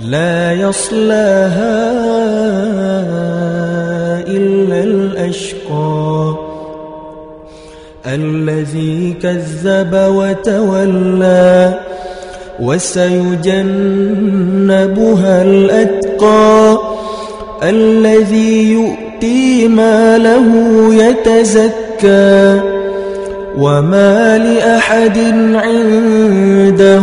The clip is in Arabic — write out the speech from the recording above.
لا يصلاها إلا الأشقى. الذي كذب وتولى وسيجنبها الأتقى. الذي يؤتي ماله يتزكى. وما لأحد عنده